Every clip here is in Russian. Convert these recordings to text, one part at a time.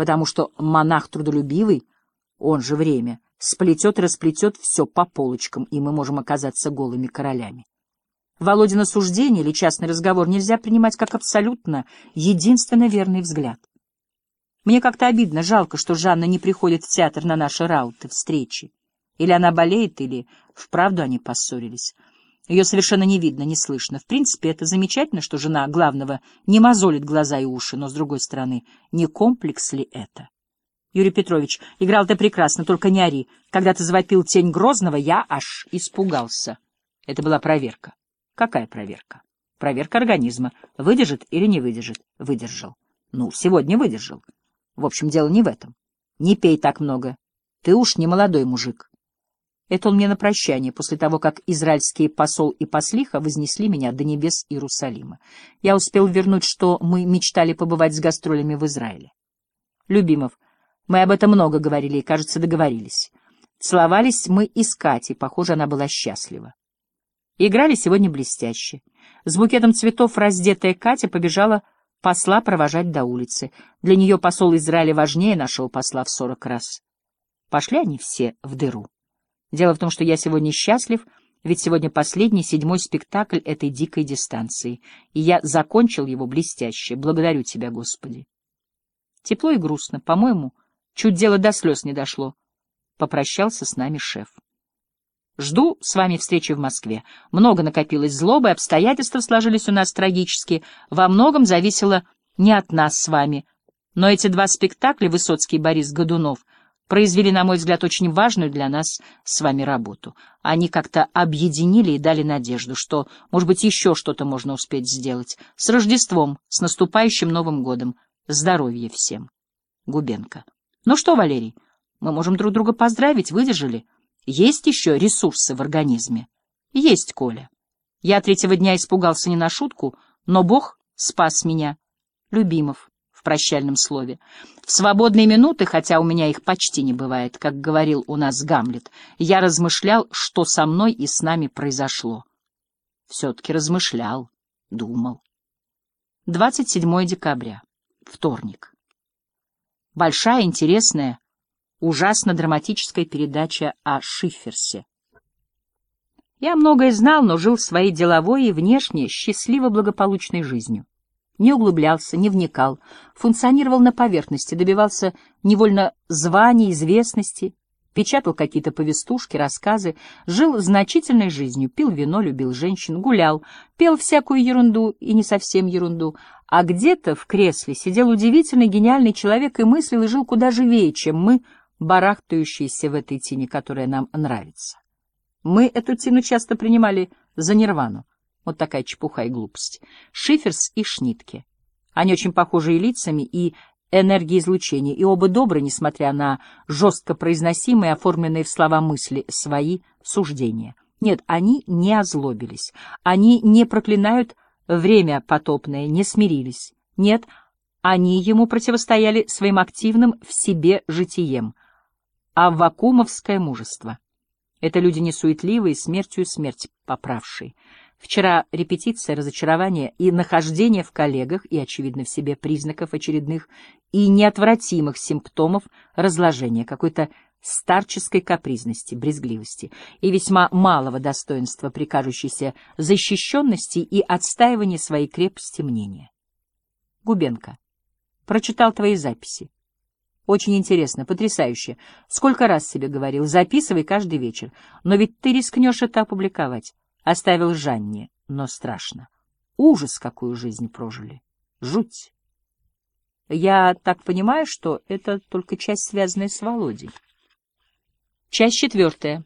потому что монах трудолюбивый, он же время, сплетет и расплетет все по полочкам, и мы можем оказаться голыми королями. Володина суждение или частный разговор нельзя принимать как абсолютно единственно верный взгляд. Мне как-то обидно, жалко, что Жанна не приходит в театр на наши рауты, встречи. Или она болеет, или вправду они поссорились. Ее совершенно не видно, не слышно. В принципе, это замечательно, что жена главного не мозолит глаза и уши, но, с другой стороны, не комплекс ли это? Юрий Петрович, играл ты прекрасно, только не ори. Когда ты завопил тень Грозного, я аж испугался. Это была проверка. Какая проверка? Проверка организма. Выдержит или не выдержит? Выдержал. Ну, сегодня выдержал. В общем, дело не в этом. Не пей так много. Ты уж не молодой мужик. Это он мне на прощание, после того, как израильские посол и послиха вознесли меня до небес Иерусалима. Я успел вернуть, что мы мечтали побывать с гастролями в Израиле. Любимов, мы об этом много говорили и, кажется, договорились. Целовались мы и с Катей, похоже, она была счастлива. Играли сегодня блестяще. С букетом цветов раздетая Катя побежала посла провожать до улицы. Для нее посол Израиля важнее нашего посла в сорок раз. Пошли они все в дыру. Дело в том, что я сегодня счастлив, ведь сегодня последний, седьмой спектакль этой дикой дистанции, и я закончил его блестяще. Благодарю тебя, Господи. Тепло и грустно, по-моему, чуть дело до слез не дошло. Попрощался с нами шеф. Жду с вами встречи в Москве. Много накопилось злобы, обстоятельства сложились у нас трагически. Во многом зависело не от нас с вами. Но эти два спектакля, Высоцкий и Борис Годунов, произвели, на мой взгляд, очень важную для нас с вами работу. Они как-то объединили и дали надежду, что, может быть, еще что-то можно успеть сделать. С Рождеством, с наступающим Новым годом. Здоровья всем. Губенко. Ну что, Валерий, мы можем друг друга поздравить, выдержали. Есть еще ресурсы в организме? Есть, Коля. Я третьего дня испугался не на шутку, но Бог спас меня. Любимов в прощальном слове. В свободные минуты, хотя у меня их почти не бывает, как говорил у нас Гамлет, я размышлял, что со мной и с нами произошло. Все-таки размышлял, думал. 27 декабря. Вторник. Большая, интересная, ужасно драматическая передача о Шиферсе. Я многое знал, но жил своей деловой и внешне счастливо-благополучной жизнью. Не углублялся, не вникал, функционировал на поверхности, добивался невольно званий, известности, печатал какие-то повестушки, рассказы, жил значительной жизнью, пил вино, любил женщин, гулял, пел всякую ерунду и не совсем ерунду, а где-то в кресле сидел удивительный гениальный человек и мыслил и жил куда живее, чем мы — барахтающиеся в этой тени, которая нам нравится. Мы эту тину часто принимали за нирвану. Вот такая чепуха и глупость. Шиферс и Шнитке. Они очень похожи и лицами, и энергоизлучения, и оба добры, несмотря на жестко произносимые, оформленные в слова мысли, свои суждения. Нет, они не озлобились. Они не проклинают время потопное, не смирились. Нет, они ему противостояли своим активным в себе житием — а вакуумовское мужество. Это люди не суетливые, смертью смерть поправшие. Вчера репетиция, разочарование и нахождение в коллегах и, очевидно, в себе признаков очередных и неотвратимых симптомов разложения, какой-то старческой капризности, брезгливости и весьма малого достоинства при кажущейся защищенности и отстаивания своей крепости мнения. Губенко. Прочитал твои записи. Очень интересно, потрясающе. Сколько раз себе говорил, записывай каждый вечер. Но ведь ты рискнешь это опубликовать. Оставил Жанне, но страшно. Ужас, какую жизнь прожили. Жуть. Я так понимаю, что это только часть, связанная с Володей. Часть четвертая.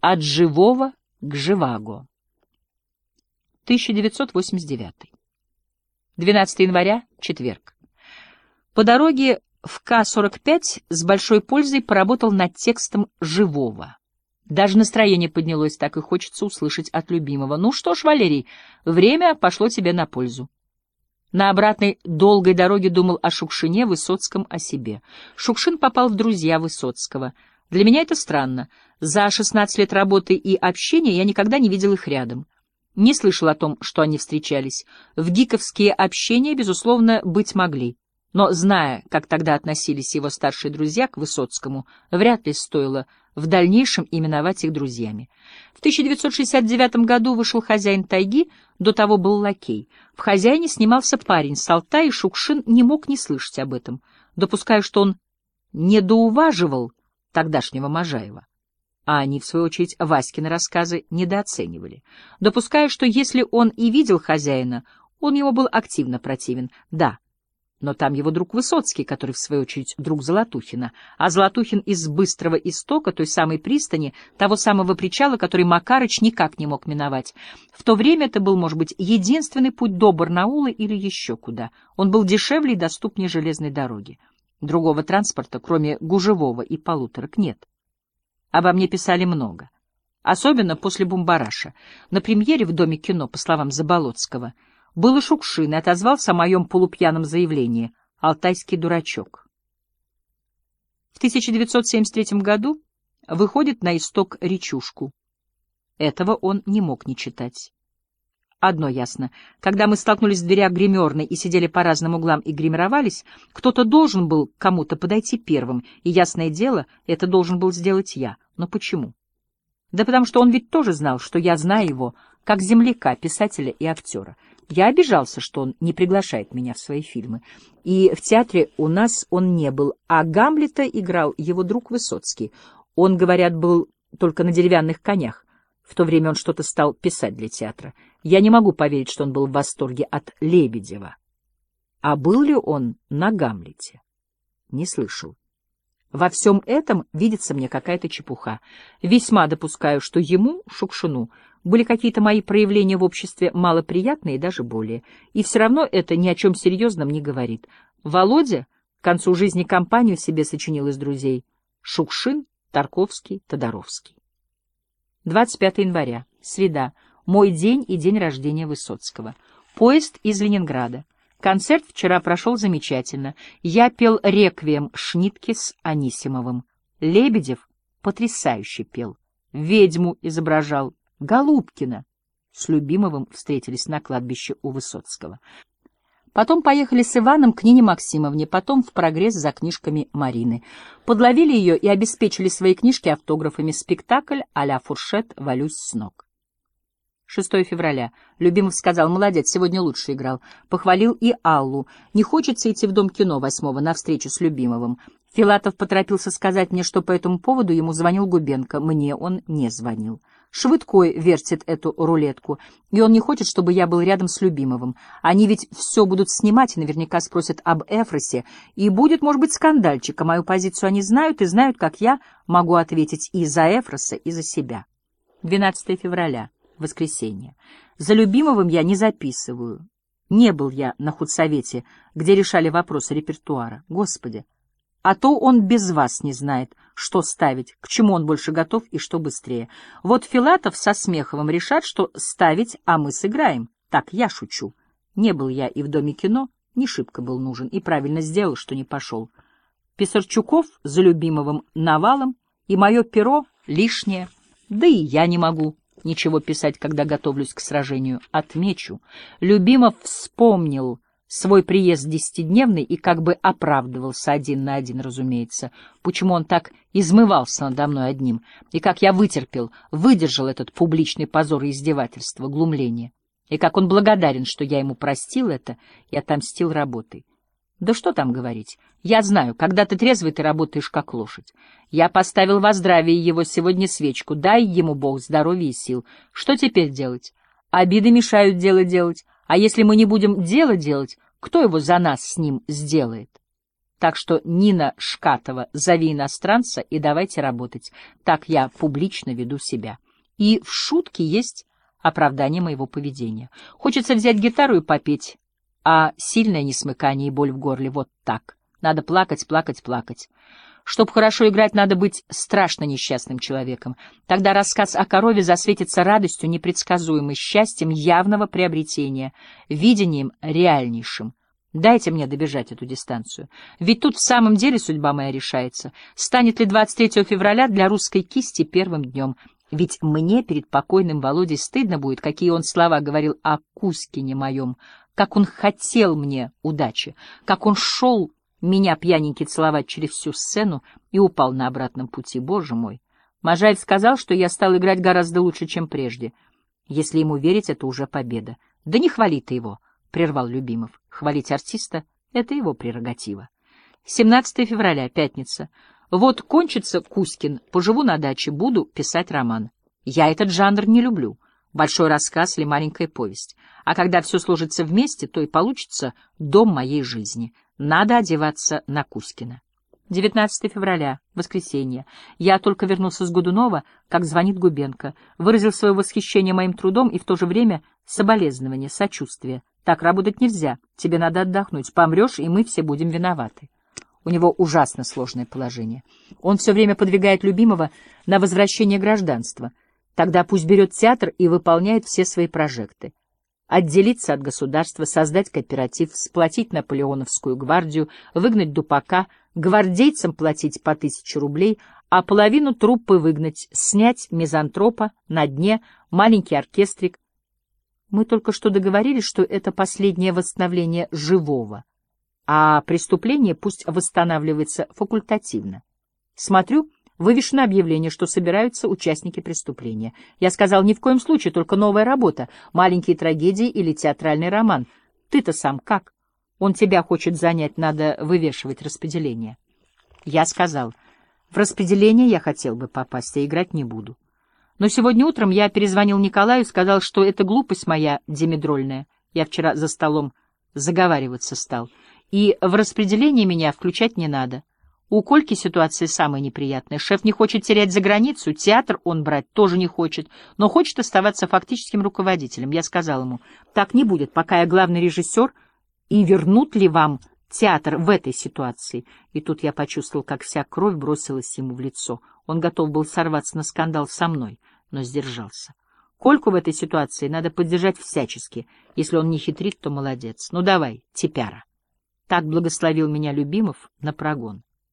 От живого к живаго. 1989. 12 января, четверг. По дороге в К-45 с большой пользой поработал над текстом «Живого». Даже настроение поднялось, так и хочется услышать от любимого. «Ну что ж, Валерий, время пошло тебе на пользу». На обратной долгой дороге думал о Шукшине, Высоцком, о себе. Шукшин попал в друзья Высоцкого. Для меня это странно. За 16 лет работы и общения я никогда не видел их рядом. Не слышал о том, что они встречались. В гиковские общения, безусловно, быть могли. Но, зная, как тогда относились его старшие друзья к Высоцкому, вряд ли стоило в дальнейшем именовать их друзьями. В 1969 году вышел «Хозяин тайги», до того был «Лакей». В «Хозяине» снимался парень с Алтай, и Шукшин не мог не слышать об этом, допуская, что он недоуваживал тогдашнего Можаева. А они, в свою очередь, Васькины рассказы недооценивали, допуская, что если он и видел хозяина, он ему был активно противен. Да, но там его друг Высоцкий, который, в свою очередь, друг Золотухина, а Золотухин из Быстрого Истока, той самой пристани, того самого причала, который Макарыч никак не мог миновать. В то время это был, может быть, единственный путь до Барнаула или еще куда. Он был дешевле и доступнее железной дороги. Другого транспорта, кроме гужевого и полуторок, нет. Обо мне писали много. Особенно после «Бумбараша». На премьере в Доме кино, по словам Заболоцкого — был и Шукшин и отозвался о моем полупьяном заявлении «Алтайский дурачок». В 1973 году выходит на исток речушку. Этого он не мог не читать. Одно ясно. Когда мы столкнулись в дверях гримерной и сидели по разным углам и гримировались, кто-то должен был кому-то подойти первым, и, ясное дело, это должен был сделать я. Но почему? Да потому что он ведь тоже знал, что я знаю его, как земляка, писателя и актера. Я обижался, что он не приглашает меня в свои фильмы. И в театре у нас он не был, а Гамлета играл его друг Высоцкий. Он, говорят, был только на деревянных конях. В то время он что-то стал писать для театра. Я не могу поверить, что он был в восторге от Лебедева. А был ли он на Гамлете? Не слышал. Во всем этом видится мне какая-то чепуха. Весьма допускаю, что ему, Шукшину, были какие-то мои проявления в обществе малоприятные и даже более. И все равно это ни о чем серьезном не говорит. Володя к концу жизни компанию себе сочинил из друзей. Шукшин, Тарковский, Тодоровский. 25 января. Среда. Мой день и день рождения Высоцкого. Поезд из Ленинграда. Концерт вчера прошел замечательно. Я пел реквием Шнитке с Анисимовым. Лебедев потрясающе пел. Ведьму изображал. Голубкина с Любимовым встретились на кладбище у Высоцкого. Потом поехали с Иваном к Нине Максимовне, потом в прогресс за книжками Марины. Подловили ее и обеспечили свои книжки автографами. Спектакль а-ля фуршет «Валюсь с ног». 6 февраля. Любимов сказал, молодец, сегодня лучше играл. Похвалил и Аллу. Не хочется идти в Дом кино восьмого на встречу с Любимовым. Филатов поторопился сказать мне, что по этому поводу ему звонил Губенко. Мне он не звонил. Швыдкой вертит эту рулетку, и он не хочет, чтобы я был рядом с Любимовым. Они ведь все будут снимать и наверняка спросят об Эфросе, и будет, может быть, скандальчик, а мою позицию они знают и знают, как я могу ответить и за Эфроса, и за себя. 12 февраля, воскресенье. За Любимовым я не записываю. Не был я на худсовете, где решали вопросы репертуара. Господи! А то он без вас не знает, что ставить, к чему он больше готов и что быстрее. Вот Филатов со Смеховым решат, что ставить, а мы сыграем. Так, я шучу. Не был я и в Доме кино, не шибко был нужен, и правильно сделал, что не пошел. Писарчуков за любимовым навалом, и мое перо лишнее, да и я не могу ничего писать, когда готовлюсь к сражению. Отмечу. Любимов вспомнил свой приезд десятидневный и как бы оправдывался один на один, разумеется, почему он так измывался надо мной одним, и как я вытерпел, выдержал этот публичный позор и издевательство, глумление, и как он благодарен, что я ему простил это и отомстил работой. Да что там говорить, я знаю, когда ты трезвый, ты работаешь как лошадь. Я поставил во здравие его сегодня свечку, дай ему Бог здоровья и сил. Что теперь делать? Обиды мешают дело делать, а если мы не будем дело делать, кто его за нас с ним сделает? Так что, Нина Шкатова, зови иностранца и давайте работать. Так я публично веду себя. И в шутке есть оправдание моего поведения. Хочется взять гитару и попеть, а сильное несмыкание и боль в горле вот так. Надо плакать, плакать, плакать. Чтобы хорошо играть, надо быть страшно несчастным человеком. Тогда рассказ о корове засветится радостью, непредсказуемой счастьем явного приобретения, видением реальнейшим. Дайте мне добежать эту дистанцию. Ведь тут в самом деле судьба моя решается. Станет ли 23 февраля для русской кисти первым днем? Ведь мне перед покойным Володей стыдно будет, какие он слова говорил о Кузькине моем, как он хотел мне удачи, как он шел меня пьяненький целовать через всю сцену и упал на обратном пути, боже мой. Можаев сказал, что я стал играть гораздо лучше, чем прежде. Если ему верить, это уже победа. Да не хвали ты его, — прервал Любимов. Хвалить артиста — это его прерогатива. 17 февраля, пятница. Вот кончится Кузькин, поживу на даче, буду писать роман. Я этот жанр не люблю. Большой рассказ или маленькая повесть. А когда все сложится вместе, то и получится дом моей жизни. Надо одеваться на Кузькина. 19 февраля, воскресенье. Я только вернулся с Годунова, как звонит Губенко. Выразил свое восхищение моим трудом и в то же время соболезнование, сочувствие. Так работать нельзя. Тебе надо отдохнуть. Помрешь, и мы все будем виноваты. У него ужасно сложное положение. Он все время подвигает любимого на возвращение гражданства. Тогда пусть берет театр и выполняет все свои прожекты отделиться от государства, создать кооператив, сплотить Наполеоновскую гвардию, выгнать Дупака, гвардейцам платить по тысяче рублей, а половину труппы выгнать, снять мизантропа на дне, маленький оркестрик. Мы только что договорились, что это последнее восстановление живого, а преступление пусть восстанавливается факультативно. Смотрю, Вывешено объявление, что собираются участники преступления. Я сказал, ни в коем случае, только новая работа, маленькие трагедии или театральный роман. Ты-то сам как? Он тебя хочет занять, надо вывешивать распределение. Я сказал, в распределение я хотел бы попасть, а играть не буду. Но сегодня утром я перезвонил Николаю и сказал, что это глупость моя димедрольная. Я вчера за столом заговариваться стал. И в распределение меня включать не надо. У Кольки ситуация самая неприятная. Шеф не хочет терять за границу, театр он брать тоже не хочет, но хочет оставаться фактическим руководителем. Я сказал ему, так не будет, пока я главный режиссер, и вернут ли вам театр в этой ситуации? И тут я почувствовал, как вся кровь бросилась ему в лицо. Он готов был сорваться на скандал со мной, но сдержался. Кольку в этой ситуации надо поддержать всячески. Если он не хитрит, то молодец. Ну давай, тепяра. Так благословил меня Любимов на прогон.